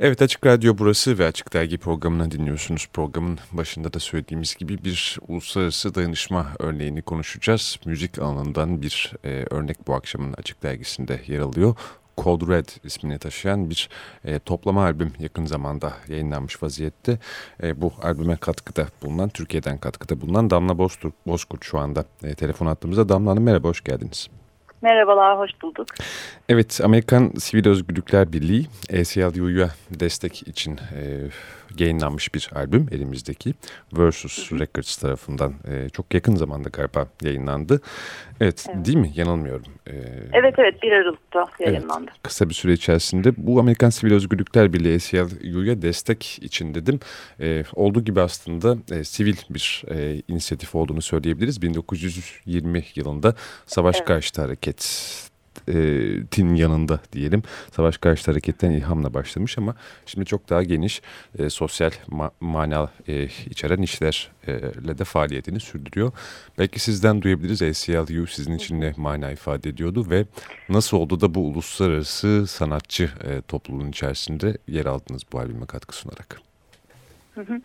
Evet Açık Radyo burası ve Açık Dergi programını dinliyorsunuz. Programın başında da söylediğimiz gibi bir uluslararası dayanışma örneğini konuşacağız. Müzik alanından bir e, örnek bu akşamın Açık Dergisi'nde yer alıyor. Code Red ismini taşıyan bir e, toplama albüm yakın zamanda yayınlanmış vaziyette. E, bu albüme katkıda bulunan, Türkiye'den katkıda bulunan Damla Bozkurt şu anda e, telefon attığımızda. Damla Hanım merhaba, hoş geldiniz. Merhabalar, hoş bulduk. Evet, Amerikan Sivil Özgürlükler Birliği, ACLU'ya destek için e, yayınlanmış bir albüm elimizdeki. Versus Records tarafından e, çok yakın zamanda galiba yayınlandı. Evet, evet. değil mi? Yanılmıyorum. E, evet, evet. 1 Aralık'ta yayınlandı. Evet, kısa bir süre içerisinde bu Amerikan Sivil Özgürlükler Birliği ACLU'ya destek için dedim. E, olduğu gibi aslında e, sivil bir e, inisiyatif olduğunu söyleyebiliriz. 1920 yılında Savaş evet. Karşıtı Hareket tin yanında diyelim. Savaş karşıtı hareketten ilhamla başlamış ama şimdi çok daha geniş e, sosyal ma mana e, içeren işlerle de faaliyetini sürdürüyor. Belki sizden duyabiliriz ACLU sizin için ne mana ifade ediyordu ve nasıl oldu da bu uluslararası sanatçı e, topluluğun içerisinde yer aldınız bu albüme katkı sunarak? Hı hı.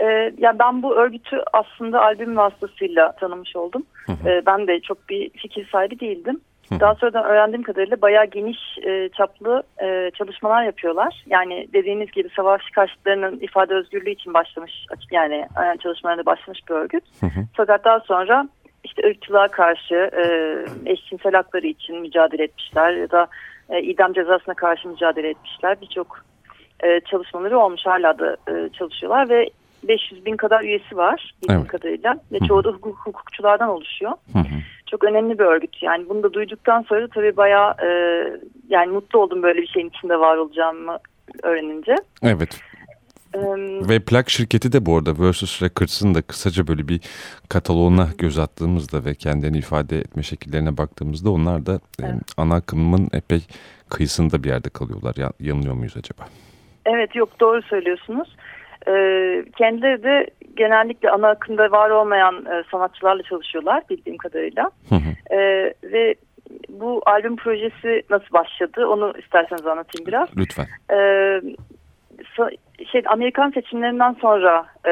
Ee, ya ben bu örgütü aslında albüm vasıtasıyla tanımış oldum. Hı hı. Ee, ben de çok bir fikir sahibi değildim. Daha sonradan öğrendiğim kadarıyla bayağı geniş e, çaplı e, çalışmalar yapıyorlar. Yani dediğiniz gibi savaş karşıtlarının ifade özgürlüğü için başlamış yani e, çalışmalarına başlamış bir örgüt. Hı hı. Fakat daha sonra işte ırkçılığa karşı e, eşcinsel hakları için mücadele etmişler ya da e, idam cezasına karşı mücadele etmişler. Birçok e, çalışmaları olmuş hala da e, çalışıyorlar ve 500 bin kadar üyesi var bildiğim evet. kadarıyla ve çoğu da hukuk, hukukçulardan oluşuyor. Hı hı çok önemli bir örgüt. Yani bunu da duyduktan sonra tabii bayağı e, yani mutlu oldum böyle bir şeyin içinde var olacağımı öğrenince. Evet. Ee, Ve plak şirketi de bu arada Versus Records'ın da kısaca böyle bir kataloğuna göz attığımızda ve kendini ifade etme şekillerine baktığımızda onlar da evet. ana akımın epey kıyısında bir yerde kalıyorlar. Ya, yanılıyor muyuz acaba? Evet yok doğru söylüyorsunuz. Ee, kendileri de genellikle ana akımda var olmayan e, sanatçılarla çalışıyorlar bildiğim kadarıyla. Hı hı. E, ve bu albüm projesi nasıl başladı onu isterseniz anlatayım biraz. Lütfen. E, şey Amerikan seçimlerinden sonra e,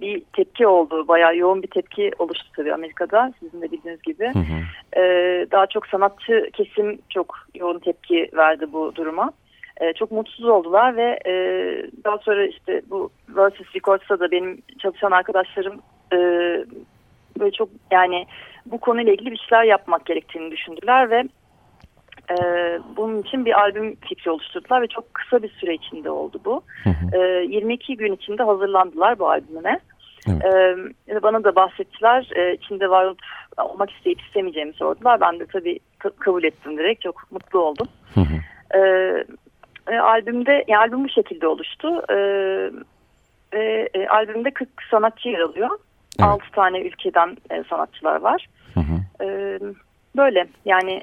bir tepki oldu. Bayağı yoğun bir tepki oluştu tabii Amerika'da sizin de bildiğiniz gibi. Hı hı. E, daha çok sanatçı kesim çok yoğun tepki verdi bu duruma e, çok mutsuz oldular ve e, daha sonra işte bu Versus Records'ta da benim çalışan arkadaşlarım e, böyle çok yani bu konuyla ilgili bir şeyler yapmak gerektiğini düşündüler ve e, bunun için bir albüm fikri oluşturdular ve çok kısa bir süre içinde oldu bu. E, 22 gün içinde hazırlandılar bu albüme. Evet. Ee, bana da bahsettiler. Ee, içinde var olup olmak isteyip istemeyeceğimi sordular. Ben de tabii kabul ettim direkt. Çok mutlu oldum. Hı hı. Ee, e, albümde yani albüm bu şekilde oluştu. E, ve e, albümde 40 sanatçı yer alıyor. Evet. 6 tane ülkeden e, sanatçılar var. Hı hı. E, böyle yani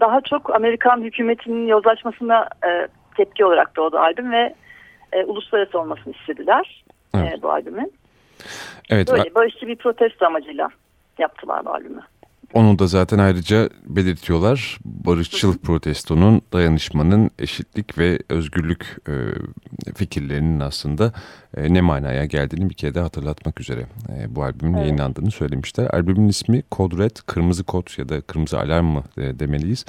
daha çok Amerikan hükümetinin yozlaşmasına e, tepki olarak doğdu albüm ve e, uluslararası olmasını istediler e, evet. e, bu albümün. Evet. Böyle barışçı bir protesto amacıyla yaptılar bu albümü. Onu da zaten ayrıca belirtiyorlar. Barışçıl protestonun, dayanışmanın, eşitlik ve özgürlük e, fikirlerinin aslında e, ne manaya geldiğini bir kere de hatırlatmak üzere e, bu albümün evet. yayınlandığını söylemişler. Albümün ismi Kod Red, Kırmızı Kod ya da Kırmızı Alarm mı e, demeliyiz.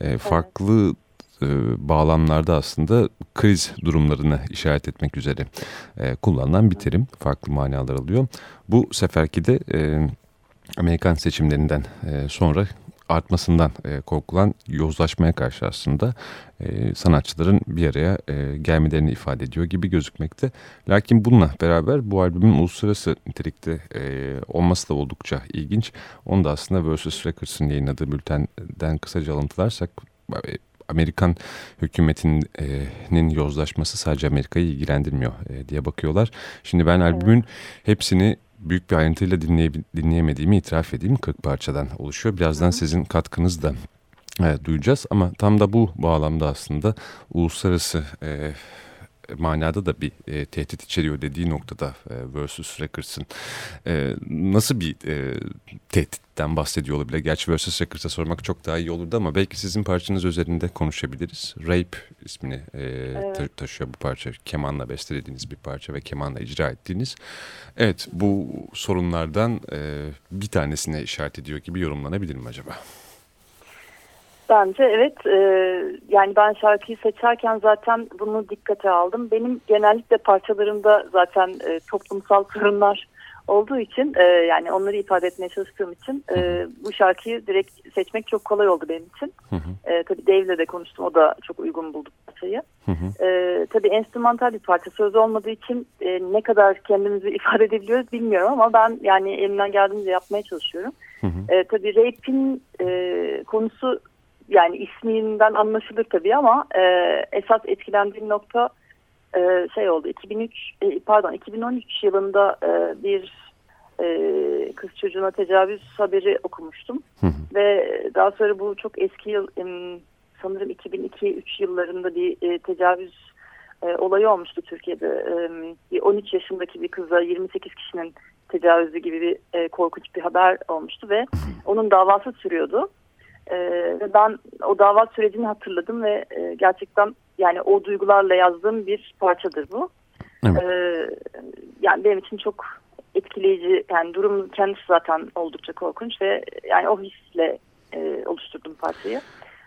E, farklı e, bağlamlarda aslında kriz durumlarını işaret etmek üzere e, kullanılan bir terim. Farklı manalar alıyor. Bu seferki de... E, Amerikan seçimlerinden e, sonra artmasından e, korkulan yozlaşmaya karşı aslında e, sanatçıların bir araya gelmelerini ifade ediyor gibi gözükmekte. Lakin bununla beraber bu albümün uluslararası nitelikte olması da oldukça ilginç. Onu da aslında Versus Records'ın yayınladığı bültenden kısaca alıntılarsak Amerikan hükümetinin yozlaşması sadece Amerika'yı ilgilendirmiyor diye bakıyorlar. Şimdi ben albümün hepsini büyük bir ayrıntıyla dinleye, dinleyemediğimi itiraf edeyim. 40 parçadan oluşuyor. Birazdan Hı. sizin katkınız da e, duyacağız ama tam da bu bağlamda aslında uluslararası e, manada da bir e, tehdit içeriyor dediği noktada e, Versus Records'ın e, nasıl bir e, tehditten bahsediyor olabilir? Gerçi Versus Records'a sormak çok daha iyi olurdu ama belki sizin parçanız üzerinde konuşabiliriz. Rape ismini e, evet. taşıyor bu parça. Kemanla bestelediğiniz bir parça ve kemanla icra ettiğiniz. Evet bu sorunlardan e, bir tanesine işaret ediyor gibi yorumlanabilir mi acaba? Bence evet. E, yani ben şarkıyı seçerken zaten bunu dikkate aldım. Benim genellikle parçalarımda zaten e, toplumsal sorunlar olduğu için e, yani onları ifade etmeye çalıştığım için e, bu şarkıyı direkt seçmek çok kolay oldu benim için. Hı hı. E, tabii Dave'le de konuştum. O da çok uygun buldu parçayı. Hı hı. E, tabii enstrümantal bir parça. Söz olmadığı için e, ne kadar kendimizi ifade edebiliyoruz bilmiyorum ama ben yani elimden geldiğince yapmaya çalışıyorum. Hı hı. E, tabii rap'in e, konusu yani isminden anlaşılır tabii ama e, esas etkilendiğim nokta e, şey oldu 2003 e, pardon 2013 yılında e, bir e, kız çocuğuna tecavüz haberi okumuştum hı hı. ve daha sonra bu çok eski yıl e, sanırım 2002-3 yıllarında bir e, tecavüz e, olayı olmuştu Türkiye'de e, 13 yaşındaki bir kıza 28 kişinin tecavüzü gibi bir e, korkunç bir haber olmuştu ve onun davası sürüyordu. E, ve ben o dava sürecini hatırladım ve e, gerçekten yani o duygularla yazdığım bir parçadır bu. Evet. E, yani benim için çok etkileyici yani durum kendisi zaten oldukça korkunç ve yani o hisle e, oluşturdum parçayı.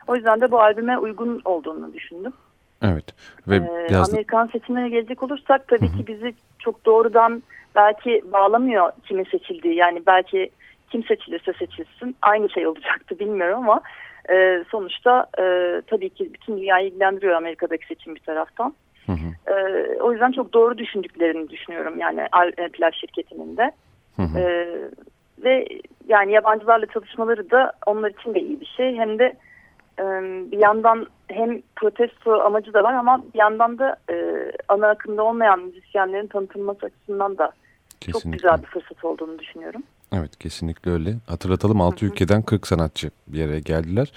O yüzden de bu albüme uygun olduğunu düşündüm. Evet. Ve ee, yazdı... Amerikan seçimlerine gelecek olursak tabii Hı -hı. ki bizi çok doğrudan belki bağlamıyor kimin seçildiği. Yani belki kim seçilirse seçilsin aynı şey olacaktı bilmiyorum ama e, sonuçta e, tabii ki bütün dünyayı ilgilendiriyor Amerika'daki seçim bir taraftan. Hı hı. E, o yüzden çok doğru düşündüklerini düşünüyorum yani e, plaj şirketinin de. Hı hı. E, ve yani yabancılarla çalışmaları da onlar için de iyi bir şey. Hem de e, bir yandan hem protesto amacı da var ama bir yandan da e, ana akımda olmayan müzisyenlerin tanıtılması açısından da Kesinlikle. çok güzel bir fırsat olduğunu düşünüyorum. Evet kesinlikle öyle. Hatırlatalım 6 ülkeden 40 sanatçı bir yere geldiler.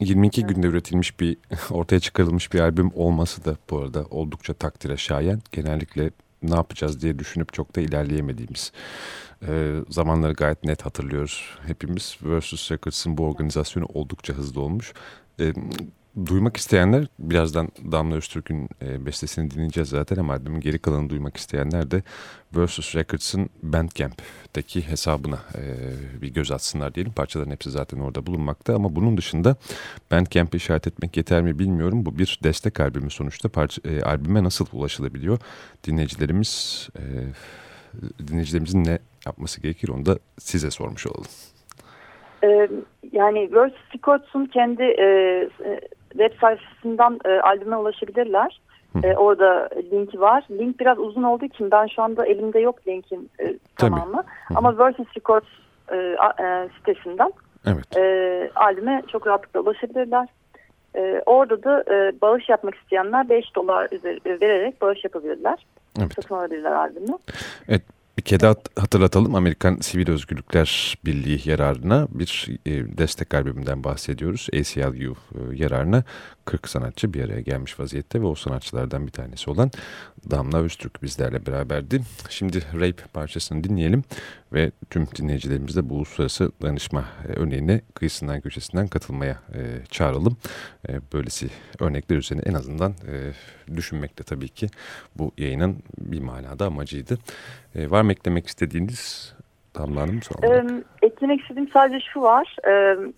22 günde üretilmiş bir ortaya çıkarılmış bir albüm olması da bu arada oldukça takdire şayan. Genellikle ne yapacağız diye düşünüp çok da ilerleyemediğimiz e, zamanları gayet net hatırlıyoruz hepimiz. Versus Records'ın bu organizasyonu oldukça hızlı olmuş. E, duymak isteyenler birazdan Damla Öztürk'ün e, bestesini dinleyeceğiz zaten ama albümün geri kalanını duymak isteyenler de Versus Records'ın Bandcamp'teki hesabına e, bir göz atsınlar diyelim. Parçaların hepsi zaten orada bulunmakta ama bunun dışında Bandcamp'i işaret etmek yeter mi bilmiyorum. Bu bir destek albümü sonuçta. Parça, e, albüme nasıl ulaşılabiliyor? Dinleyicilerimiz e, dinleyicilerimizin ne yapması gerekir onu da size sormuş olalım. Yani Versus Records'un kendi e, web sayfasından e, albüme ulaşabilirler. E, orada linki var. Link biraz uzun olduğu için ben şu anda elimde yok linkin e, tamamı. Ama Versus Records e, e, sitesinden evet. e, albüme çok rahatlıkla ulaşabilirler. E, orada da e, bağış yapmak isteyenler 5 dolar üzeri, vererek bağış yapabilirler. Evet. Satın alabilirler albümü. Evet bir kere hatırlatalım Amerikan Sivil Özgürlükler Birliği yararına bir e, destek albümünden bahsediyoruz. ACLU e, yararına 40 sanatçı bir araya gelmiş vaziyette ve o sanatçılardan bir tanesi olan Damla Öztürk bizlerle beraberdi. Şimdi Rape parçasını dinleyelim ve tüm dinleyicilerimiz de bu uluslararası danışma e, örneğine kıyısından köşesinden katılmaya e, çağıralım. E, böylesi örnekler üzerine en azından e, düşünmek de tabii ki bu yayının bir manada amacıydı. E, var mı eklemek istediğiniz Damla Hanım? Ee, eklemek istediğim sadece şu var.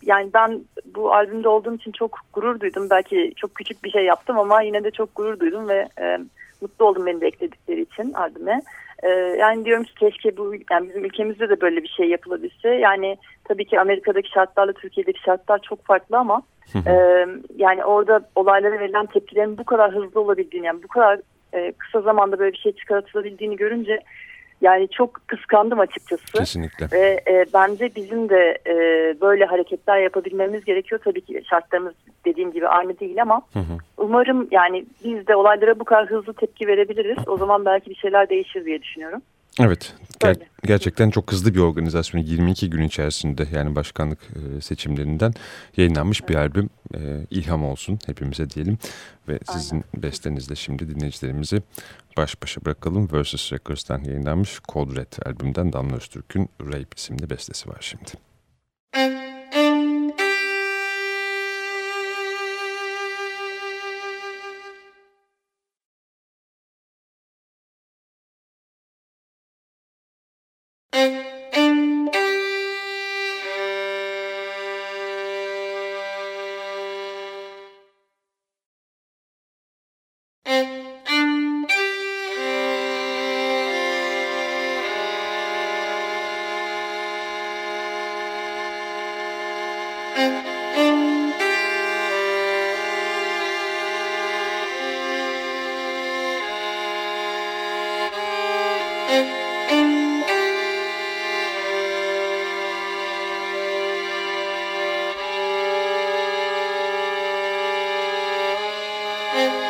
Yani ben bu albümde olduğum için çok gurur duydum. Belki çok küçük bir şey yaptım ama yine de çok gurur duydum ve e, mutlu oldum beni de ekledikleri için albüme. Ee, yani diyorum ki keşke bu yani bizim ülkemizde de böyle bir şey yapılabilse. Yani tabii ki Amerika'daki şartlarla Türkiye'deki şartlar çok farklı ama e, yani orada olaylara verilen tepkilerin bu kadar hızlı olabildiğini yani bu kadar e, kısa zamanda böyle bir şey çıkartılabildiğini görünce yani çok kıskandım açıkçası. Kesinlikle. Ve e, bence bizim de e, böyle hareketler yapabilmemiz gerekiyor. Tabii ki şartlarımız dediğim gibi aynı değil ama hı hı. umarım yani biz de olaylara bu kadar hızlı tepki verebiliriz. O zaman belki bir şeyler değişir diye düşünüyorum. Evet, ger gerçekten çok hızlı bir organizasyon. 22 gün içerisinde yani başkanlık e, seçimlerinden yayınlanmış bir albüm. E, ilham olsun hepimize diyelim. Ve sizin Aynen. bestenizle şimdi dinleyicilerimizi baş başa bırakalım. Versus Records'tan yayınlanmış Cold Red albümden Damla Öztürk'ün Rape isimli bestesi var şimdi. Música